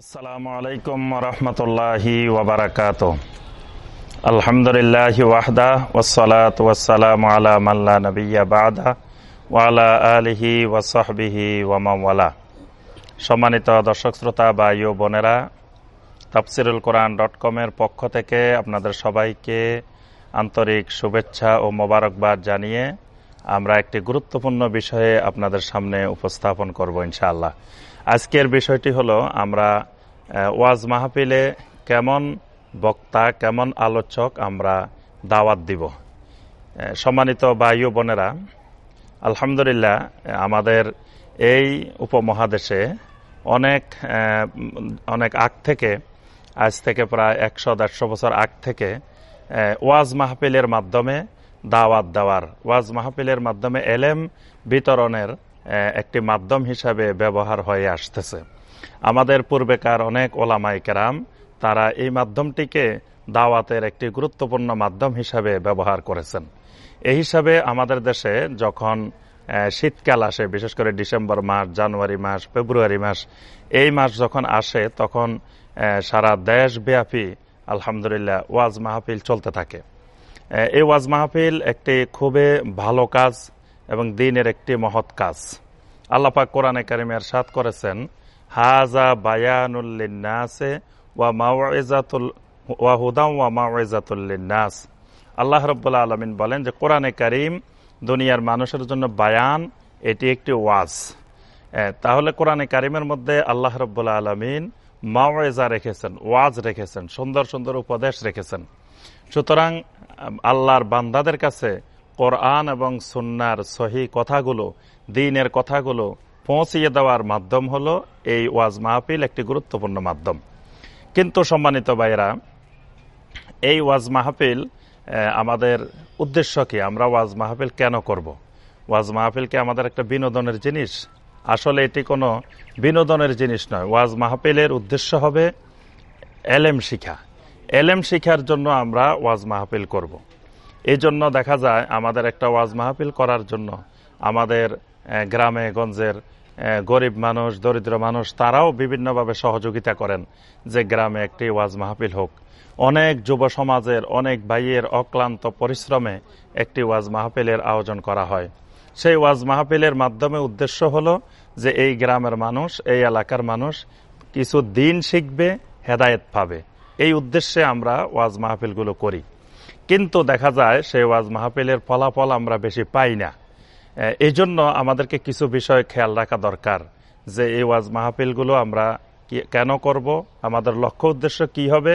আসসালামু আলাইকুম রহমতুল্লাহি ওবরাকাত আলহামদুলিল্লাহ ওয়াহদা ওসালাত ওয়াসালাম আলা মাল্লা নবিয়া বাদা ওয়ালা আলিহি ওয়াসহবিহি ওয়ামাওয়ালা সম্মানিত দর্শক, শ্রোতা বা ইউ বোনেরা, তাফসিরুল কোরআন ডট কমের পক্ষ থেকে আপনাদের সবাইকে আন্তরিক শুভেচ্ছা ও মোবারকবাদ জানিয়ে আমরা একটি গুরুত্বপূর্ণ বিষয়ে আপনাদের সামনে উপস্থাপন করব ইনশাআল্লাহ। আজকের বিষয়টি হলো আমরা ওয়াজ মাহফিলে কেমন বক্তা, কেমন আলোচক আমরা দাওয়াত দিব। সম্মানিত বায়ু বোনেরা, আলহামদুলিল্লাহ, আমাদের এই উপমহাদেশে অনেক অনেক আগ থেকে, আজ থেকে প্রায় একশো দেড়শো বছর আগ থেকে ওয়াজ মাহফিলের মাধ্যমে দাওয়াত দেওয়ার। ওয়াজ মাহফিলের মাধ্যমে এলেম বিতরণের একটি মাধ্যম হিসাবে ব্যবহার হয়ে আসতেছে। আমাদের পূর্বেকার অনেক ওলামাই কেরাম, তারা এই মাধ্যমটিকে দাওয়াতের একটি গুরুত্বপূর্ণ মাধ্যম হিসাবে ব্যবহার করেছেন। এই হিসাবে আমাদের দেশে যখন শীতকাল আসে, বিশেষ করে ডিসেম্বর মাস, জানুয়ারি মাস, ফেব্রুয়ারি মাস, এই মাস যখন আসে, তখন সারা দেশব্যাপী আলহামদুলিল্লাহ ওয়াজ মাহফিল চলতে থাকে। এই ওয়াজ মাহফিল একটি খুবই ভালো কাজ এবং দিনের একটি মহৎ কাজ। আল্লাপাক কোরআনে কারিমের সাত করেছেন, হাজা বায়ানুল্লিনাসে ওয়া মাওয়াইজাতুল ওয়া হুদাম ওয়া মাওয়াইজাতুল্লিনাস আল্লাহ রব্বুল্লাহ আলমিন বলেন যে, কোরআনে কারিম দুনিয়ার মানুষের জন্য বায়ান, এটি একটি ওয়াজ। তাহলে কোরআনে কারিমের মধ্যে আল্লাহ রব্বুল্লাহ আলমিন মাওয়াইজা রেখেছেন, ওয়াজ রেখেছেন, সুন্দর সুন্দর উপদেশ রেখেছেন। সুতরাং আল্লাহর বান্দাদের কাছে কোরআন এবং সুন্নার সহি কথাগুলো, দিনের কথাগুলো পৌঁছিয়ে দেওয়ার মাধ্যম হলো এই ওয়াজ মাহফিল একটি গুরুত্বপূর্ণ মাধ্যম। কিন্তু সম্মানিত ভাইরা এই ওয়াজ মাহফিল আমাদের উদ্দেশ্য কি? আমরা ওয়াজ মাহফিল কেন করব। ওয়াজ মাহফিল কি আমাদের একটা বিনোদনের জিনিস? আসলে এটি কোনো বিনোদনের জিনিস নয়। ওয়াজ মাহফিলের উদ্দেশ্য হবে এলেম শিখা। এলেম শিখার জন্য আমরা ওয়াজ মাহফিল করব। এই জন্য দেখা যায় আমাদের একটা ওয়াজ মাহফিল করার জন্য আমাদের গ্রামে, গঞ্জের গরিব মানুষ, দরিদ্র মানুষ, তারাও বিভিন্নভাবে সহযোগিতা করেন যে গ্রামে একটি ওয়াজ মাহফিল হোক। অনেক যুব সমাজের, অনেক ভাইয়ের অক্লান্ত পরিশ্রমে একটি ওয়াজ মাহফিলের আয়োজন করা হয়। সেই ওয়াজ মাহফিলের মাধ্যমে উদ্দেশ্য হলো যে এই গ্রামের মানুষ, এই এলাকার মানুষ কিছু দিন শিখবে, হেদায়েত পাবে। এই উদ্দেশ্যে আমরা ওয়াজ মাহফিলগুলো করি। কিন্তু দেখা যায় সেই ওয়াজ মাহফিলের ফলাফল আমরা বেশি পাই না। এই জন্য আমাদেরকে কিছু বিষয় খেয়াল রাখা দরকার যে এই ওয়াজ মাহফিলগুলো আমরা কেন করব, আমাদের লক্ষ্য উদ্দেশ্য কি হবে,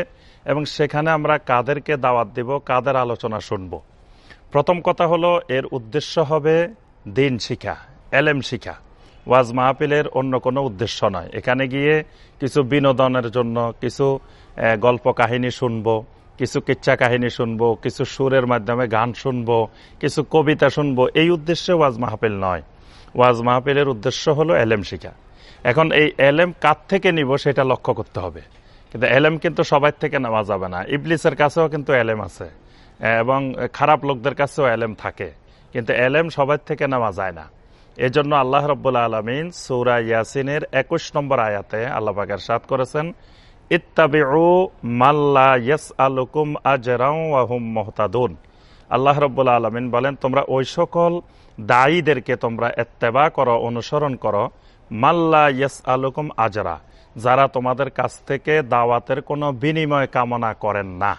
এবং সেখানে আমরা কাদেরকে দাওয়াত দিব, কাদের আলোচনা শুনব। প্রথম কথা হলো, এর উদ্দেশ্য হবে দিন শিখা, এলেম শিখা। ওয়াজ মাহফিলের অন্য কোনো উদ্দেশ্য নয়। এখানে গিয়ে কিছু বিনোদনের জন্য কিছু গল্প কাহিনী শুনব, কিছু কিচ্ছা কাহিনী শুনব, কিছু সুরের মাধ্যমে গান শুনব, কিছু কবিতা শুনব। এই উদ্দেশ্যে ওয়াজ মাহফিল নয়। ওয়াজ মাহফিলের উদ্দেশ্য হলো এলেম শিখা। এখন এই এলেম কার থেকে নিব সেটা লক্ষ্য করতে হবে। কিন্তু এলেম কিন্তু সবাই থেকে নেওয়া যাবে না। ইবলিসের কাছেও কিন্তু এলেম আছে। এবং খারাপ লোকদের কাছেও এলেম থাকে। কিন্তু এলেম সবাই থেকে নেওয়া যায় না। এজন্য আল্লাহ রব্বুল আলমিন সৌরা ইয়াসিনের একুশ নম্বর আয়াতে আল্লাহ পাকের সাত করেছেন, ইত্তাবিউ মাল্লা ইয়াস আলুকুম আজরাও ওয়াহুম মোহতাদুন। আল্লাহ রব্বুল আলমিন বলেন, তোমরা ওই সকল দায়ীদেরকে তোমরা এত্তেবা করো, অনুসরণ করো মাল্লা ইয়াস আলুকুম আজরা, যারা তোমাদের কাছ থেকে দাওয়াতের কোনো বিনিময় কামনা করেন না।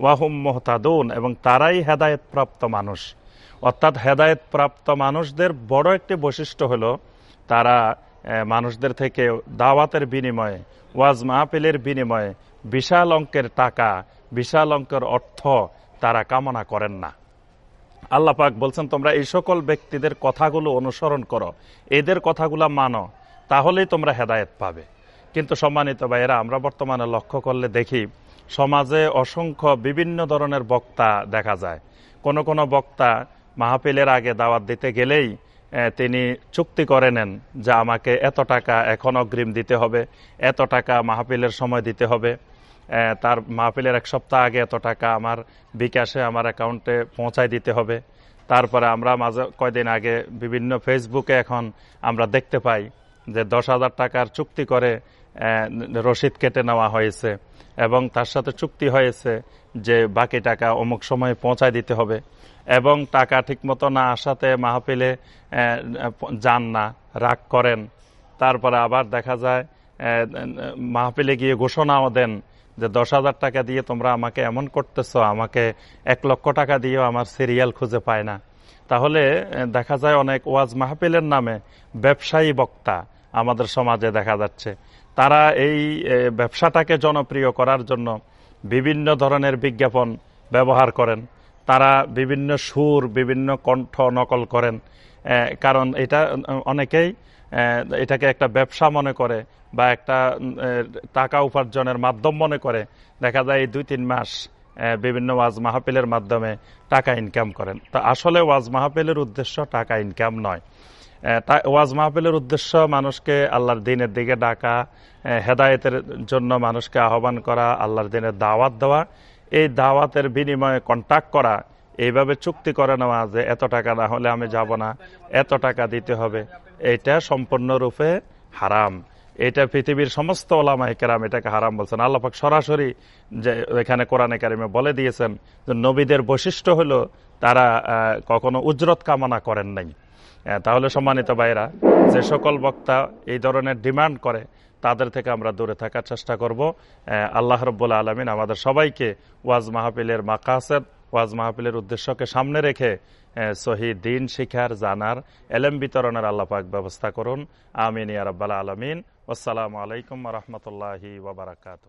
ওয়াহুম মোহতাদুন এবং তারাই হেদায়তপ্রাপ্ত মানুষ। অর্থাৎ হেদায়েত প্রাপ্ত মানুষদের বড় একটি বৈশিষ্ট্য হলো তারা মানুষদের থেকে দাওয়াতের বিনিময়ে, ওয়াজ মাহফিলের বিনিময়ে বিশাল অঙ্কের টাকা, বিশাল অঙ্কের অর্থ তারা কামনা করেন না। আল্লাহ পাক বলছেন, তোমরা এই সকল ব্যক্তিদের কথাগুলো অনুসরণ করো। এদের কথাগুলো মানো, তাহলেই তোমরা হেদায়েত পাবে। কিন্তু সম্মানিত ভাইয়েরা, আমরা বর্তমানে লক্ষ্য করলে দেখি, সমাজে অসংখ্য বিভিন্ন ধরনের বক্তা দেখা যায়। কোন কোন বক্তা মাহফিলের আগে দাওয়াত দিতে গেলেই তিনি চুক্তি করে নেন যে আমাকে এত টাকা এখন অগ্রিম দিতে হবে, এত টাকা মাহফিলের সময় দিতে হবে। তার মাহফিলের এক সপ্তাহ আগে এত টাকা আমার বিকাশে আমার অ্যাকাউন্টে পৌঁছায় দিতে হবে। তারপরে আমরা মাঝে কয়দিন আগে বিভিন্ন ফেসবুকে এখন আমরা দেখতে পাই যে দশ হাজার টাকার চুক্তি করে রসিদ কেটে নেওয়া হয়েছে এবং তার সাথে চুক্তি হয়েছে যে বাকি টাকা অমুক সময়ে পৌঁছায় দিতে হবে এবং টাকা ঠিকমতো না আসাতে মাহফিলে যান না, রাগ করেন। তারপরে আবার দেখা যায় মাহফিলে গিয়ে ঘোষণাও দেন যে দশ হাজার টাকা দিয়ে তোমরা আমাকে এমন করতেছ, আমাকে এক লক্ষ টাকা দিয়েও আমার সিরিয়াল খুঁজে পায় না। তাহলে দেখা যায় অনেক ওয়াজ মাহফিলের নামে ব্যবসায়ী বক্তা আমাদের সমাজে দেখা যাচ্ছে। তারা এই ব্যবসাটাকে জনপ্রিয় করার জন্য বিভিন্ন ধরনের বিজ্ঞাপন ব্যবহার করেন। তারা বিভিন্ন সুর, বিভিন্ন কণ্ঠ নকল করেন। কারণ এটা অনেকেই এটাকে একটা ব্যবসা মনে করে বা একটা টাকা উপার্জনের মাধ্যম মনে করে। দেখা যায় দুই তিন মাস বিভিন্ন ওয়াজ মাহফিলের মাধ্যমে টাকা ইনকাম করেন। তা আসলে ওয়াজ মাহফিলের উদ্দেশ্য টাকা ইনকাম নয়। ওয়াজ মাহফিলের উদ্দেশ্য মানুষকে আল্লাহর দিনের দিকে ডাকা হেদায়েতের জন্য মানুষকে আহ্বান করা, আল্লাহর দিনের দাওয়াত দেওয়া, এই দাওয়াতের বিনিময়ে কন্ট্যাক্ট করা, এইভাবে চুক্তি করে নেওয়া যে এত টাকা না হলে আমি যাব না, এত টাকা দিতে হবে এটা সম্পূর্ণরূপে হারাম। এটা পৃথিবীর সমস্ত ওলামাই কেরাম এটাকে হারাম বলছেন। আল্লাপাক সরাসরি যে এখানে কোরআনে কারিমে বলে দিয়েছেন যে নবীদের বৈশিষ্ট্য হলো তারা কখনো উজরত কামনা করেন নাই। তাহলে সম্মানিত ভাইরা যে সকল বক্তা এই ধরনের ডিমান্ড করে, তাদের থেকে আমরা দূরে থাকার চেষ্টা করব। আল্লাহ রব্বুল আলমিন আমাদের সবাইকে ওয়াজ মাহফিলের মাকাসেদ, ওয়াজ মাহফিলের উদ্দেশ্যকে সামনে রেখে সহি দিন, শিখার, জানার, এলেম বিতরণের আল্লাপাক ব্যবস্থা করুন। আমিন ইয়ারব্বাল আলমিন। আসসালামু আলাইকুম রহমতুল্লাহি ওবরাকাতু